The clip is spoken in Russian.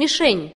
мишень.